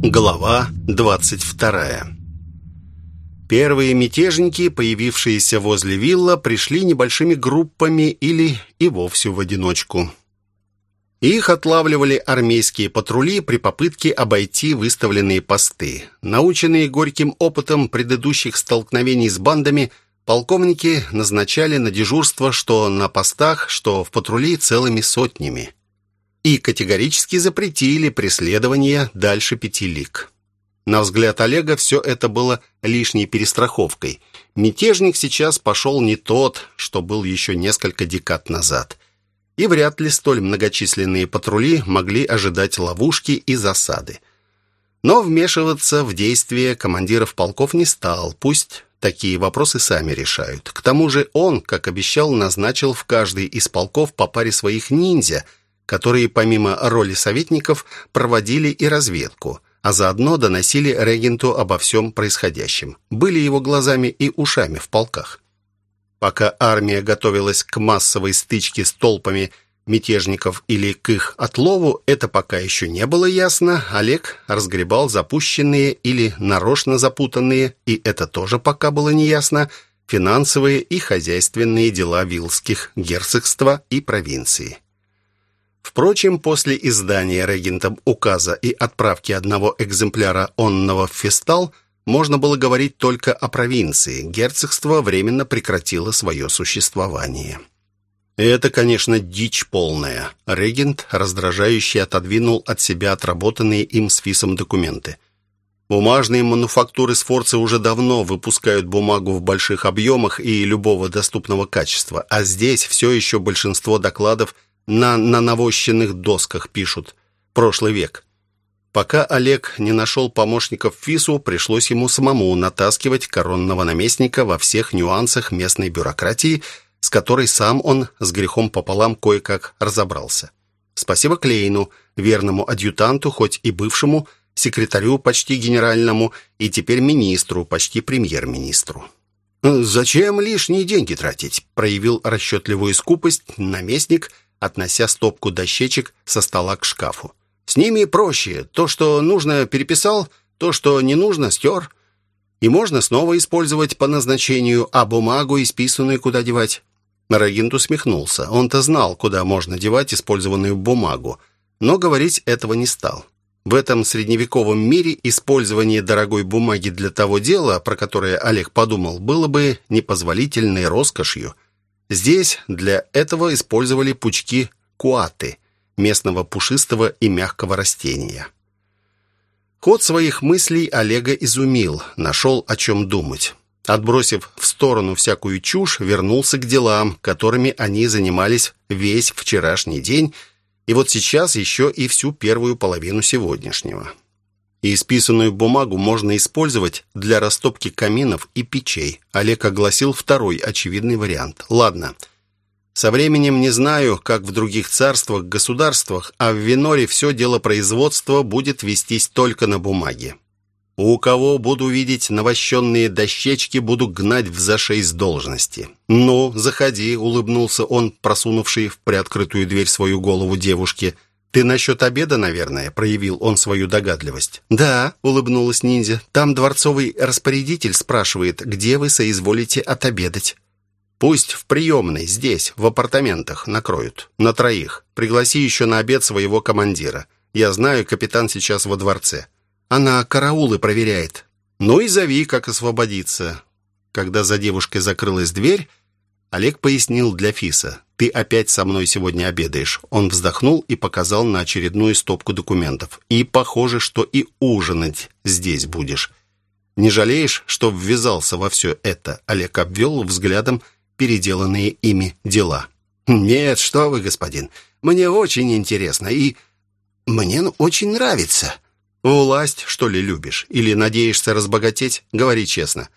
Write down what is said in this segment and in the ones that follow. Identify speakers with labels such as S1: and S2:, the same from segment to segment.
S1: Глава 22 Первые мятежники, появившиеся возле вилла, пришли небольшими группами или и вовсе в одиночку. Их отлавливали армейские патрули при попытке обойти выставленные посты. Наученные горьким опытом предыдущих столкновений с бандами, полковники назначали на дежурство что на постах, что в патрули целыми сотнями и категорически запретили преследование дальше пяти лиг. На взгляд Олега все это было лишней перестраховкой. Мятежник сейчас пошел не тот, что был еще несколько декад назад. И вряд ли столь многочисленные патрули могли ожидать ловушки и засады. Но вмешиваться в действия командиров полков не стал, пусть такие вопросы сами решают. К тому же он, как обещал, назначил в каждый из полков по паре своих ниндзя – которые помимо роли советников проводили и разведку, а заодно доносили регенту обо всем происходящем, были его глазами и ушами в полках. Пока армия готовилась к массовой стычке с толпами мятежников или к их отлову, это пока еще не было ясно. Олег разгребал запущенные или нарочно запутанные, и это тоже пока было неясно, финансовые и хозяйственные дела вилских герцогства и провинции. Впрочем, после издания регентом указа и отправки одного экземпляра онного в Фестал можно было говорить только о провинции. Герцогство временно прекратило свое существование. Это, конечно, дичь полная. Регент, раздражающе отодвинул от себя отработанные им с ФИСом документы. Бумажные мануфактуры Сфорца уже давно выпускают бумагу в больших объемах и любого доступного качества, а здесь все еще большинство докладов – на нанавощенных досках пишут. Прошлый век. Пока Олег не нашел помощников ФИСу, пришлось ему самому натаскивать коронного наместника во всех нюансах местной бюрократии, с которой сам он с грехом пополам кое-как разобрался. Спасибо Клейну, верному адъютанту, хоть и бывшему, секретарю почти генеральному и теперь министру, почти премьер-министру. «Зачем лишние деньги тратить?» проявил расчетливую скупость наместник – относя стопку дощечек со стола к шкафу. «С ними проще. То, что нужно, переписал, то, что не нужно, стер. И можно снова использовать по назначению, а бумагу, исписанную, куда девать?» Регент усмехнулся. Он-то знал, куда можно девать использованную бумагу, но говорить этого не стал. В этом средневековом мире использование дорогой бумаги для того дела, про которое Олег подумал, было бы непозволительной роскошью – Здесь для этого использовали пучки куаты, местного пушистого и мягкого растения. Ход своих мыслей Олега изумил, нашел о чем думать. Отбросив в сторону всякую чушь, вернулся к делам, которыми они занимались весь вчерашний день, и вот сейчас еще и всю первую половину сегодняшнего и исписанную бумагу можно использовать для растопки каминов и печей. Олег огласил второй очевидный вариант. Ладно, со временем не знаю, как в других царствах, государствах, а в Виноре все дело производства будет вестись только на бумаге. У кого буду видеть навощенные дощечки, буду гнать в зашей с должности. «Ну, заходи», — улыбнулся он, просунувший в приоткрытую дверь свою голову девушки — «Ты насчет обеда, наверное?» — проявил он свою догадливость. «Да», — улыбнулась ниндзя. «Там дворцовый распорядитель спрашивает, где вы соизволите отобедать». «Пусть в приемной, здесь, в апартаментах, накроют. На троих. Пригласи еще на обед своего командира. Я знаю, капитан сейчас во дворце. Она караулы проверяет. Ну и зови, как освободиться». Когда за девушкой закрылась дверь, Олег пояснил для Фиса. «Ты опять со мной сегодня обедаешь». Он вздохнул и показал на очередную стопку документов. «И похоже, что и ужинать здесь будешь». «Не жалеешь, что ввязался во все это?» Олег обвел взглядом переделанные ими дела. «Нет, что вы, господин. Мне очень интересно и мне очень нравится». «Власть, что ли, любишь? Или надеешься разбогатеть? Говори честно».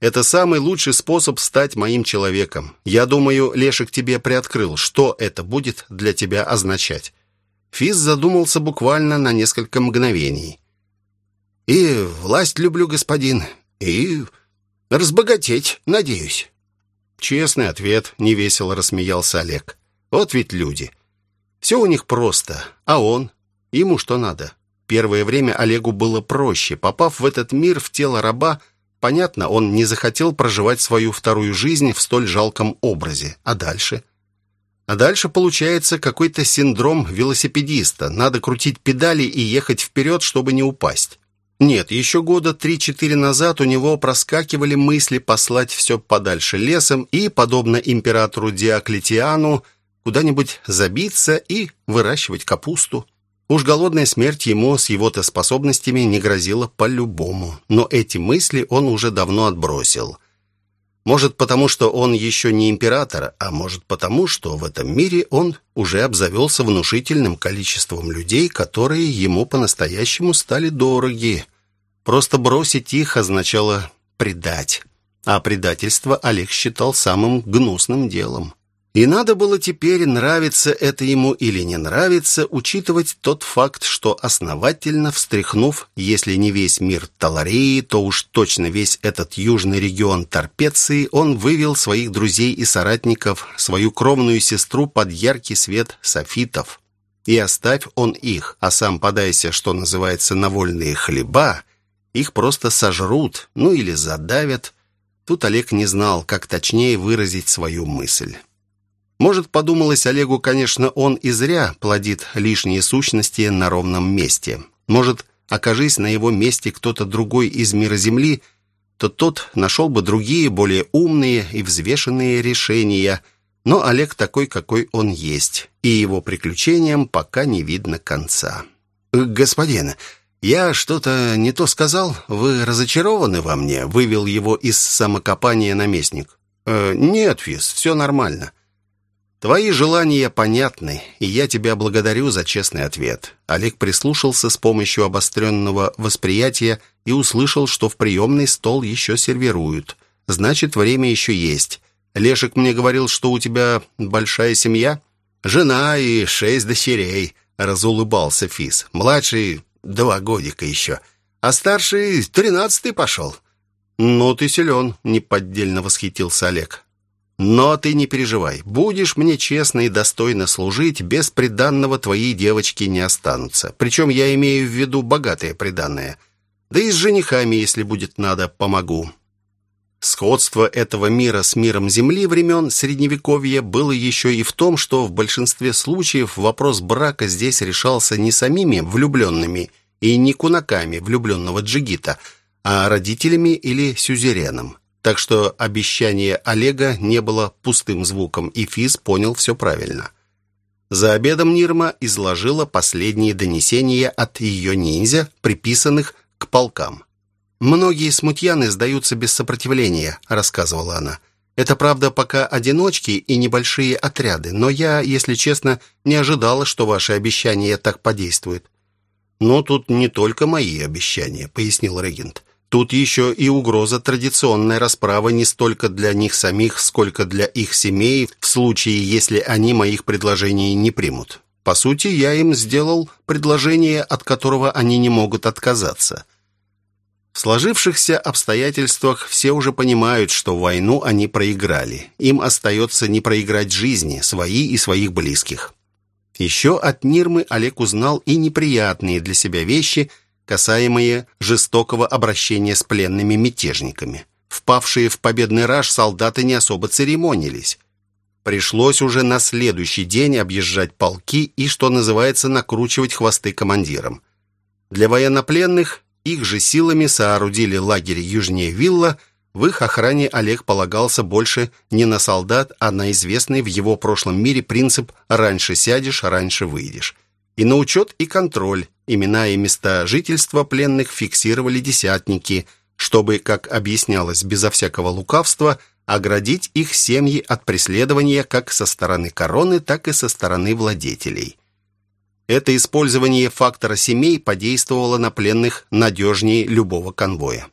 S1: Это самый лучший способ стать моим человеком. Я думаю, Лешек тебе приоткрыл, что это будет для тебя означать». Физ задумался буквально на несколько мгновений. «И власть люблю, господин, и разбогатеть, надеюсь». «Честный ответ», — невесело рассмеялся Олег. «Вот ведь люди. Все у них просто, а он, ему что надо. Первое время Олегу было проще. Попав в этот мир, в тело раба, понятно, он не захотел проживать свою вторую жизнь в столь жалком образе. А дальше? А дальше получается какой-то синдром велосипедиста. Надо крутить педали и ехать вперед, чтобы не упасть. Нет, еще года три-четыре назад у него проскакивали мысли послать все подальше лесом и, подобно императору Диоклетиану, куда-нибудь забиться и выращивать капусту. Уж голодная смерть ему с его-то способностями не грозила по-любому. Но эти мысли он уже давно отбросил. Может, потому что он еще не император, а может, потому что в этом мире он уже обзавелся внушительным количеством людей, которые ему по-настоящему стали дороги. Просто бросить их означало предать. А предательство Олег считал самым гнусным делом. И надо было теперь, нравится это ему или не нравится, учитывать тот факт, что основательно встряхнув, если не весь мир Таларии, то уж точно весь этот южный регион Торпеции, он вывел своих друзей и соратников, свою кровную сестру под яркий свет софитов. И оставь он их, а сам подайся, что называется, на вольные хлеба, их просто сожрут, ну или задавят. Тут Олег не знал, как точнее выразить свою мысль. Может, подумалось Олегу, конечно, он и зря плодит лишние сущности на ровном месте. Может, окажись на его месте кто-то другой из мира Земли, то тот нашел бы другие, более умные и взвешенные решения. Но Олег такой, какой он есть, и его приключениям пока не видно конца. «Господин, «Я что-то не то сказал? Вы разочарованы во мне?» Вывел его из самокопания наместник. «Э, «Нет, Фис, все нормально. Твои желания понятны, и я тебя благодарю за честный ответ». Олег прислушался с помощью обостренного восприятия и услышал, что в приемный стол еще сервируют. «Значит, время еще есть. Лешек мне говорил, что у тебя большая семья?» «Жена и шесть дочерей», — разулыбался Фис. «Младший Два годика еще. А старший тринадцатый пошел. «Ну, ты силен», — неподдельно восхитился Олег. «Но ты не переживай. Будешь мне честно и достойно служить, без приданного твои девочки не останутся. Причем я имею в виду богатое приданное. Да и с женихами, если будет надо, помогу». Сходство этого мира с миром Земли времен Средневековья было еще и в том, что в большинстве случаев вопрос брака здесь решался не самими влюбленными и не кунаками влюбленного джигита, а родителями или сюзереном. Так что обещание Олега не было пустым звуком, и Физ понял все правильно. За обедом Нирма изложила последние донесения от ее ниндзя, приписанных к полкам. «Многие смутьяны сдаются без сопротивления», — рассказывала она. «Это, правда, пока одиночки и небольшие отряды, но я, если честно, не ожидала, что ваши обещания так подействуют». «Но тут не только мои обещания», — пояснил регент. «Тут еще и угроза традиционной расправы не столько для них самих, сколько для их семей, в случае, если они моих предложений не примут. По сути, я им сделал предложение, от которого они не могут отказаться». В сложившихся обстоятельствах все уже понимают, что войну они проиграли. Им остается не проиграть жизни, свои и своих близких. Еще от Нирмы Олег узнал и неприятные для себя вещи, касаемые жестокого обращения с пленными мятежниками. Впавшие в победный раж солдаты не особо церемонились. Пришлось уже на следующий день объезжать полки и, что называется, накручивать хвосты командирам. Для военнопленных их же силами соорудили лагерь южнее Вилла. В их охране Олег полагался больше не на солдат, а на известный в его прошлом мире принцип «раньше сядешь, раньше выйдешь». И на учет и контроль. Имена и места жительства пленных фиксировали десятники, чтобы, как объяснялось безо всякого лукавства, оградить их семьи от преследования как со стороны короны, так и со стороны владетелей. Это использование фактора семей подействовало на пленных надежнее любого конвоя.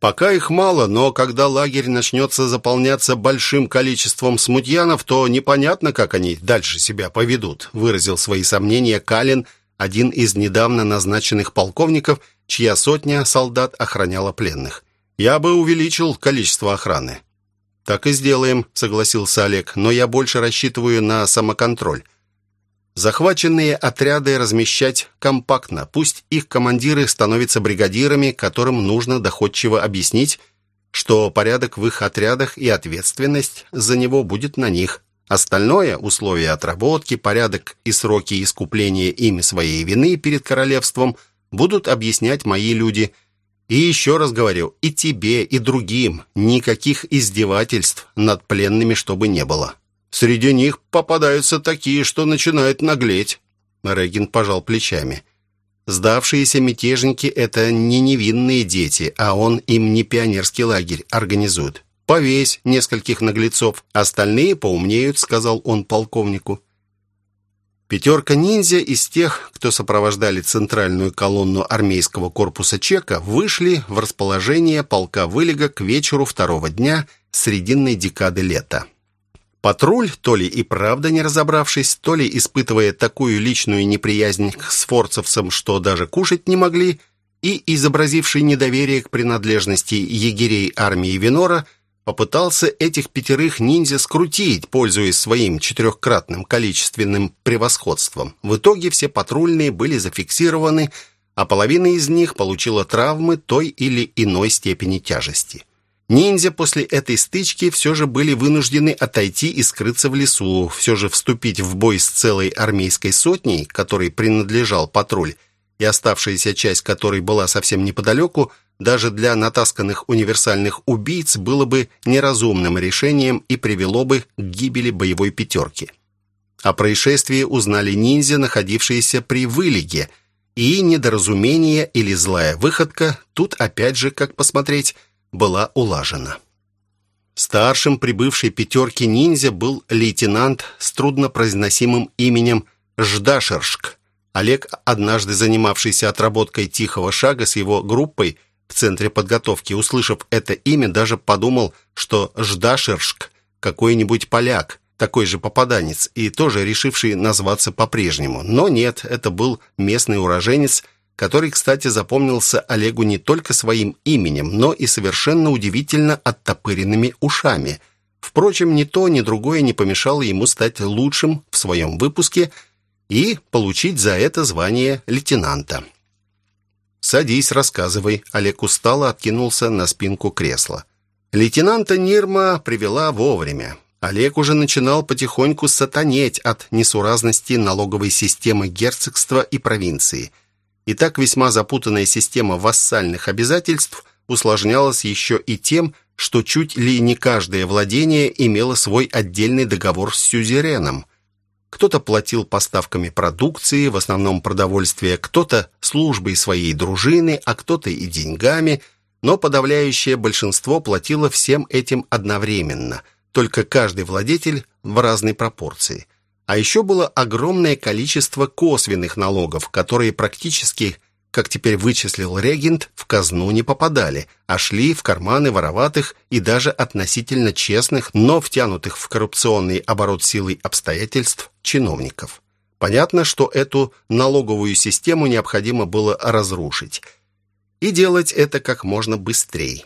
S1: Пока их мало, но когда лагерь начнется заполняться большим количеством смутьянов, то непонятно, как они дальше себя поведут, выразил свои сомнения Калин, один из недавно назначенных полковников, чья сотня солдат охраняла пленных. Я бы увеличил количество охраны. Так и сделаем, согласился Олег, но я больше рассчитываю на самоконтроль. Захваченные отряды размещать компактно. Пусть их командиры становятся бригадирами, которым нужно доходчиво объяснить, что порядок в их отрядах и ответственность за него будет на них. Остальное – условия отработки, порядок и сроки искупления ими своей вины перед королевством – будут объяснять мои люди. И еще раз говорю, и тебе, и другим никаких издевательств над пленными чтобы не было. Среди них попадаются такие, что начинают наглеть». Регин пожал плечами. «Сдавшиеся мятежники — это не невинные дети, а он им не пионерский лагерь организует. Повесь нескольких наглецов, остальные поумнеют», — сказал он полковнику. Пятерка ниндзя из тех, кто сопровождали центральную колонну армейского корпуса Чека, вышли в расположение полка Вылега к вечеру второго дня срединной декады лета. Патруль, то ли и правда не разобравшись, то ли испытывая такую личную неприязнь к сфорцевцам, что даже кушать не могли, и изобразивший недоверие к принадлежности егерей армии Винора, попытался этих пятерых ниндзя скрутить, пользуясь своим четырехкратным количественным превосходством. В итоге все патрульные были зафиксированы, а половина из них получила травмы той или иной степени тяжести. Ниндзя после этой стычки все же были вынуждены отойти и скрыться в лесу, все же вступить в бой с целой армейской сотней, которой принадлежал патруль, и оставшаяся часть которой была совсем неподалеку, даже для натасканных универсальных убийц было бы неразумным решением и привело бы к гибели боевой пятерки. О происшествии узнали ниндзя, находившиеся при вылеге, и недоразумение или злая выходка, тут опять же, как посмотреть, была улажена. Старшим прибывшей пятерки ниндзя был лейтенант с труднопроизносимым именем Ждашершк. Олег, однажды занимавшийся отработкой тихого шага с его группой, в центре подготовки, услышав это имя, даже подумал, что Ждашершк какой-нибудь поляк, такой же попаданец, и тоже решивший назваться по-прежнему. Но нет, это был местный уроженец, который, кстати, запомнился Олегу не только своим именем, но и совершенно удивительно оттопыренными ушами. Впрочем, ни то, ни другое не помешало ему стать лучшим в своем выпуске и получить за это звание лейтенанта. «Садись, рассказывай». Олег устало откинулся на спинку кресла. Лейтенанта Нирма привела вовремя. Олег уже начинал потихоньку сатанеть от несуразности налоговой системы герцогства и провинции. И так весьма запутанная система вассальных обязательств усложнялась еще и тем, что чуть ли не каждое владение имело свой отдельный договор с сюзереном – кто-то платил поставками продукции, в основном продовольствия, кто-то службой своей дружины, а кто-то и деньгами, но подавляющее большинство платило всем этим одновременно, только каждый владетель в разной пропорции. А еще было огромное количество косвенных налогов, которые практически как теперь вычислил регент, в казну не попадали, а шли в карманы вороватых и даже относительно честных, но втянутых в коррупционный оборот силой обстоятельств чиновников. Понятно, что эту налоговую систему необходимо было разрушить. И делать это как можно быстрее.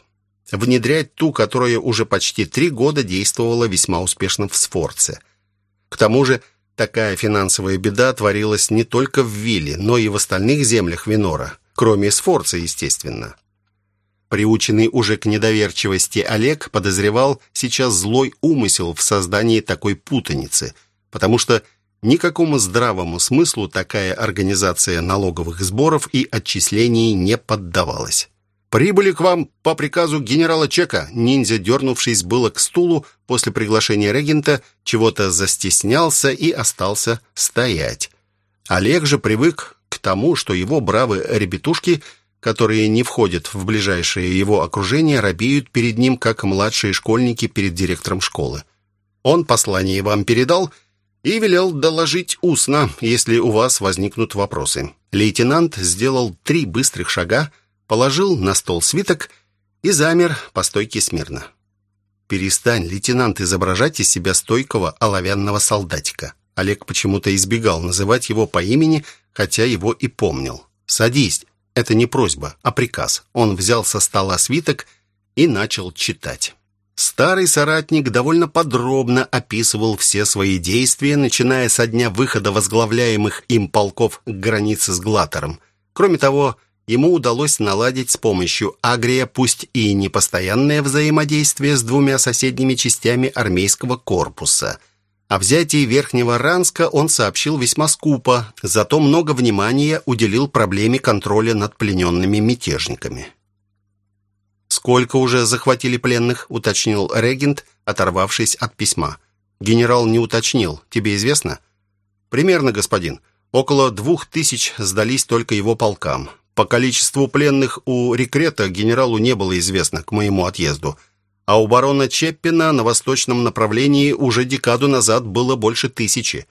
S1: Внедрять ту, которая уже почти три года действовала весьма успешно в Сфорце. К тому же, Такая финансовая беда творилась не только в Вилле, но и в остальных землях Винора, кроме Сфорца, естественно. Приученный уже к недоверчивости Олег подозревал сейчас злой умысел в создании такой путаницы, потому что никакому здравому смыслу такая организация налоговых сборов и отчислений не поддавалась. «Прибыли к вам по приказу генерала Чека». Ниндзя, дернувшись было к стулу после приглашения регента, чего-то застеснялся и остался стоять. Олег же привык к тому, что его бравые ребятушки, которые не входят в ближайшее его окружение, робеют перед ним, как младшие школьники перед директором школы. Он послание вам передал и велел доложить устно, если у вас возникнут вопросы. Лейтенант сделал три быстрых шага, положил на стол свиток и замер по стойке смирно. «Перестань, лейтенант, изображать из себя стойкого оловянного солдатика». Олег почему-то избегал называть его по имени, хотя его и помнил. «Садись». Это не просьба, а приказ. Он взял со стола свиток и начал читать. Старый соратник довольно подробно описывал все свои действия, начиная со дня выхода возглавляемых им полков к границе с Глатором. Кроме того, ему удалось наладить с помощью Агрия, пусть и непостоянное взаимодействие с двумя соседними частями армейского корпуса. О взятии Верхнего Ранска он сообщил весьма скупо, зато много внимания уделил проблеме контроля над плененными мятежниками. «Сколько уже захватили пленных?» — уточнил регент, оторвавшись от письма. «Генерал не уточнил. Тебе известно?» «Примерно, господин. Около двух тысяч сдались только его полкам. По количеству пленных у рекрета генералу не было известно к моему отъезду. А у барона Чеппина на восточном направлении уже декаду назад было больше тысячи.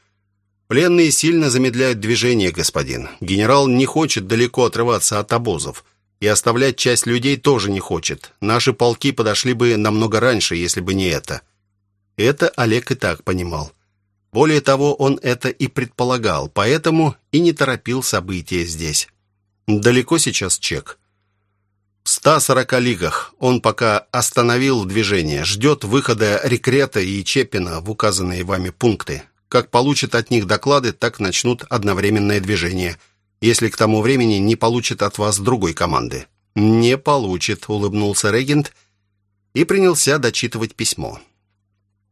S1: Пленные сильно замедляют движение, господин. Генерал не хочет далеко отрываться от обозов». И оставлять часть людей тоже не хочет. Наши полки подошли бы намного раньше, если бы не это. Это Олег и так понимал. Более того, он это и предполагал, поэтому и не торопил события здесь. Далеко сейчас чек. В 140 лигах он пока остановил движение, ждет выхода Рекрета и Чепина в указанные вами пункты. Как получат от них доклады, так начнут одновременное движение – если к тому времени не получит от вас другой команды». «Не получит», — улыбнулся регент и принялся дочитывать письмо.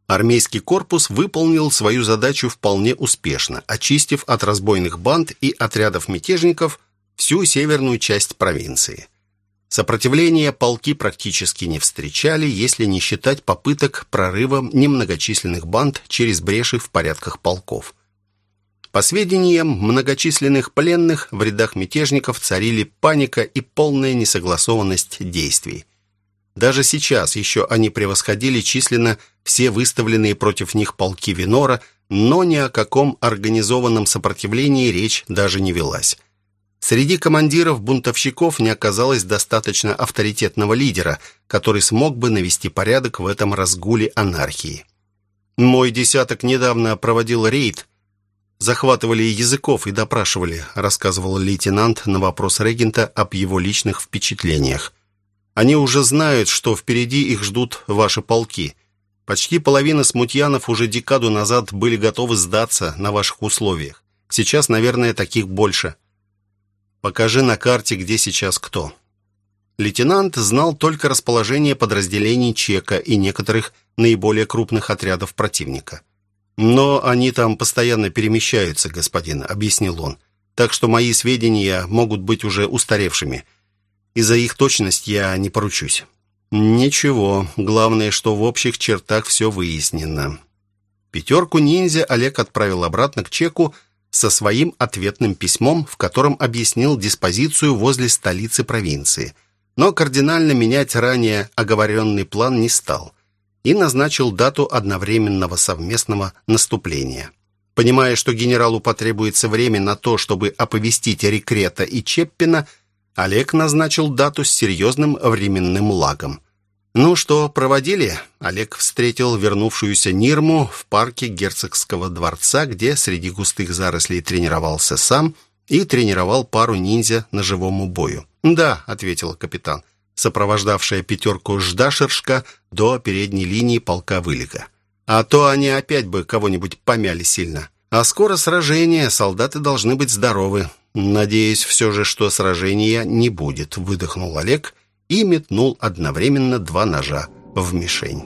S1: Армейский корпус выполнил свою задачу вполне успешно, очистив от разбойных банд и отрядов мятежников всю северную часть провинции. Сопротивления полки практически не встречали, если не считать попыток прорыва немногочисленных банд через бреши в порядках полков. По сведениям многочисленных пленных, в рядах мятежников царили паника и полная несогласованность действий. Даже сейчас еще они превосходили численно все выставленные против них полки Винора, но ни о каком организованном сопротивлении речь даже не велась. Среди командиров бунтовщиков не оказалось достаточно авторитетного лидера, который смог бы навести порядок в этом разгуле анархии. Мой десяток недавно проводил рейд захватывали языков и допрашивали», рассказывал лейтенант на вопрос регента об его личных впечатлениях. «Они уже знают, что впереди их ждут ваши полки. Почти половина смутьянов уже декаду назад были готовы сдаться на ваших условиях. Сейчас, наверное, таких больше. Покажи на карте, где сейчас кто». Лейтенант знал только расположение подразделений Чека и некоторых наиболее крупных отрядов противника. «Но они там постоянно перемещаются, господин», — объяснил он. «Так что мои сведения могут быть уже устаревшими. И за их точность я не поручусь». «Ничего. Главное, что в общих чертах все выяснено». Пятерку ниндзя Олег отправил обратно к Чеку со своим ответным письмом, в котором объяснил диспозицию возле столицы провинции. Но кардинально менять ранее оговоренный план не стал и назначил дату одновременного совместного наступления. Понимая, что генералу потребуется время на то, чтобы оповестить Рекрета и Чеппина, Олег назначил дату с серьезным временным лагом. «Ну что, проводили?» Олег встретил вернувшуюся Нирму в парке герцогского дворца, где среди густых зарослей тренировался сам и тренировал пару ниндзя на живому бою. «Да», — ответил капитан, — сопровождавшая пятерку Ждашершка до передней линии полка Вылика. А то они опять бы кого-нибудь помяли сильно. А скоро сражение, солдаты должны быть здоровы. Надеюсь все же, что сражения не будет, выдохнул Олег и метнул одновременно два ножа в мишень.